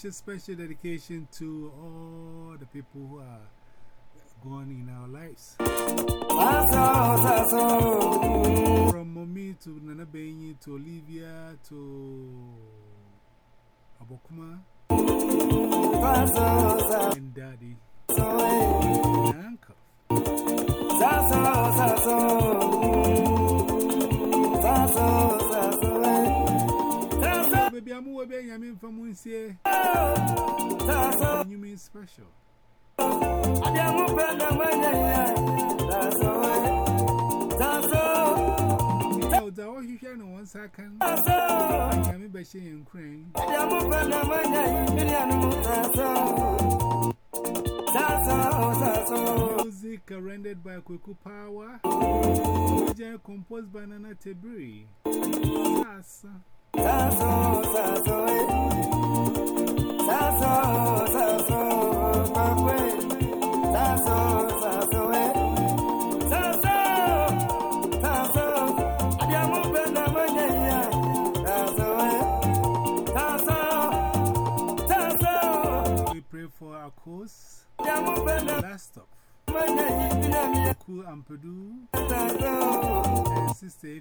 special, special dedication to all the people who are gone in our lives. From Mommy to Nana Benyi to Olivia to Abokuma and Daddy and Uncle. Mama, who will be a man from Monsieur? You mean special? Although you can one second, I am a bashing in crane. Music rendered by Kweku Power, composed by Nana Tebri. Yes. Sasso, sasso, sasso,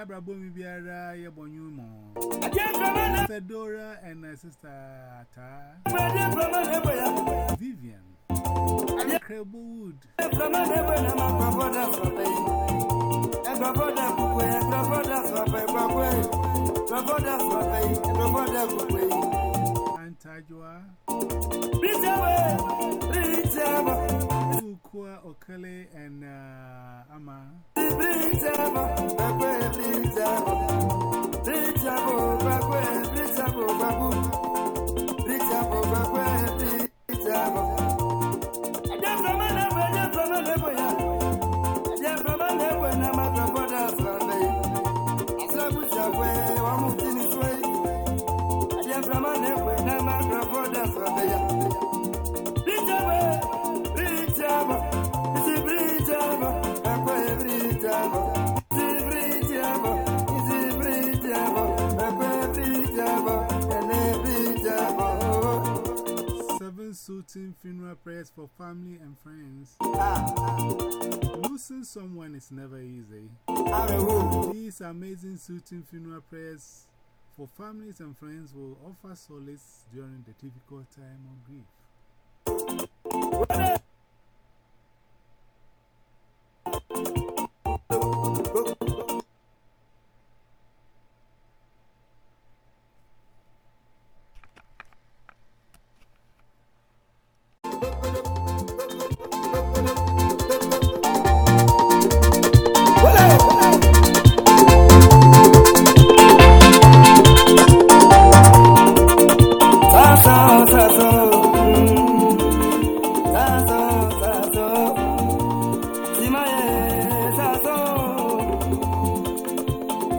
Abra Bomi Biara, Yabonyumo, Fedora, and her sister Ta, Vivian, Creblewood, Antajua, Rita, Rita. Akua Okele and uh, Ama. Thank you. Suiting funeral prayers for family and friends. Losing someone is never easy. These amazing suiting funeral prayers for families and friends will offer solace during the difficult time of grief.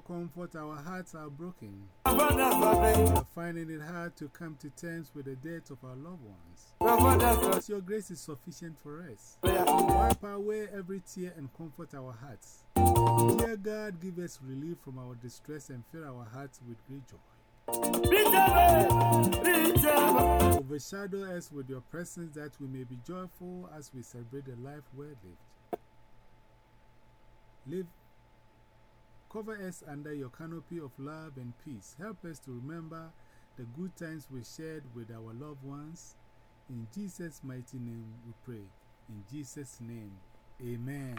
comfort, our hearts are broken. We are finding it hard to come to terms with the death of our loved ones. But your grace is sufficient for us. Wipe away every tear and comfort our hearts. Dear God, give us relief from our distress and fill our hearts with great joy. Overshadow us with your presence that we may be joyful as we celebrate the life well lived. Live Cover us under your canopy of love and peace. Help us to remember the good times we shared with our loved ones. In Jesus' mighty name we pray. In Jesus' name, amen.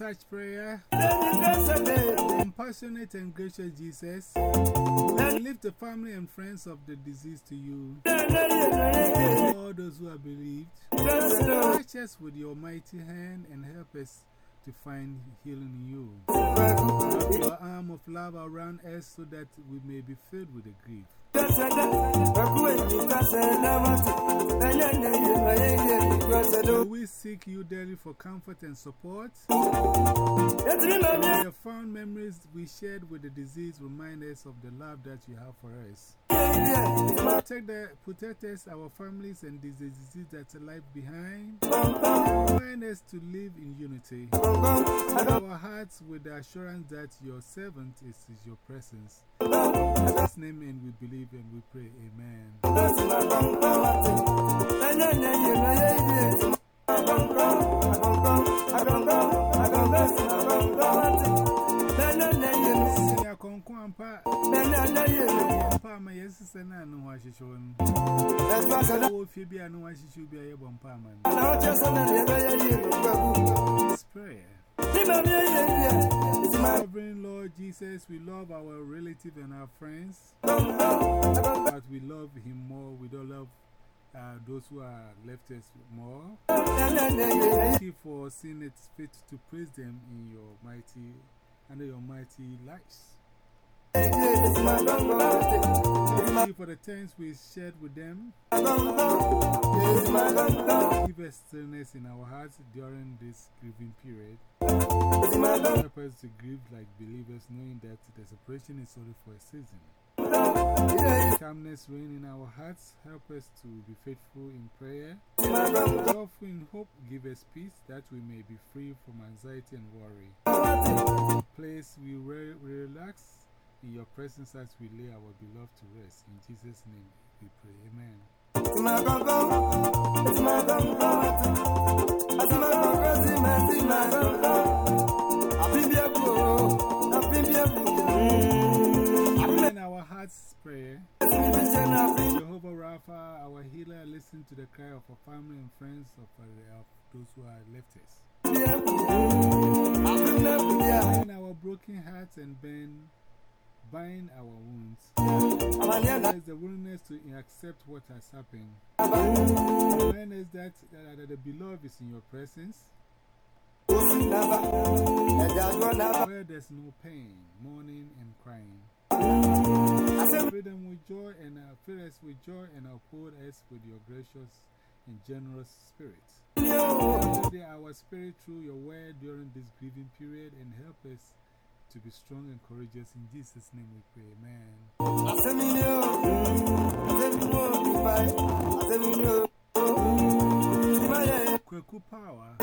touch prayer. Compassionate and gracious Jesus, we lift the family and friends of the deceased to you. All those who have believed, touch us with your mighty hand and help us to find healing in you. Wrap your arm of love around us so that we may be filled with the grief. We seek you daily for comfort and support. The fond memories we shared with the disease remind us of the love that you have for us. Protect, the, protect us, our families, and the diseases that left behind. Remind us to live in unity. Fill our hearts with the assurance that your servant is, is your presence. In His name, and we believe and we pray. Amen. Palma, yes, and I know what she shown. Oh, Phoebe, I know what she should be a bomb palman. Prayer. Sovereign Lord Jesus, we love our relatives and our friends, but we love Him more. We don't love uh, those who are left us more. Thank you for seeing it fit to praise them in your mighty, under your mighty lights. Thank you for the times we shared with them. Give us stillness in our hearts during this grieving period. Help us to grieve like believers, knowing that the separation is only for a season. Calmness reign in our hearts. Help us to be faithful in prayer. Joyful in hope, give us peace that we may be free from anxiety and worry. Place we re relax in your presence as we lay our beloved to rest. In Jesus' name we pray. Amen. In our hearts prayer, Jehovah Rapha, our healer, listen to the cry of our family and friends of, uh, of those who are left us. In our broken hearts and bend bind our wounds. There's the willingness to accept what has happened. Awareness that, that, that the beloved is in your presence. Where there's no pain, mourning, and crying. Fill them with joy and uh, fill us with joy and uphold us with your gracious and generous spirit. Steady our spirit through your word during this grieving period and help us to be strong and courageous. In Jesus' name we pray. Amen. Power.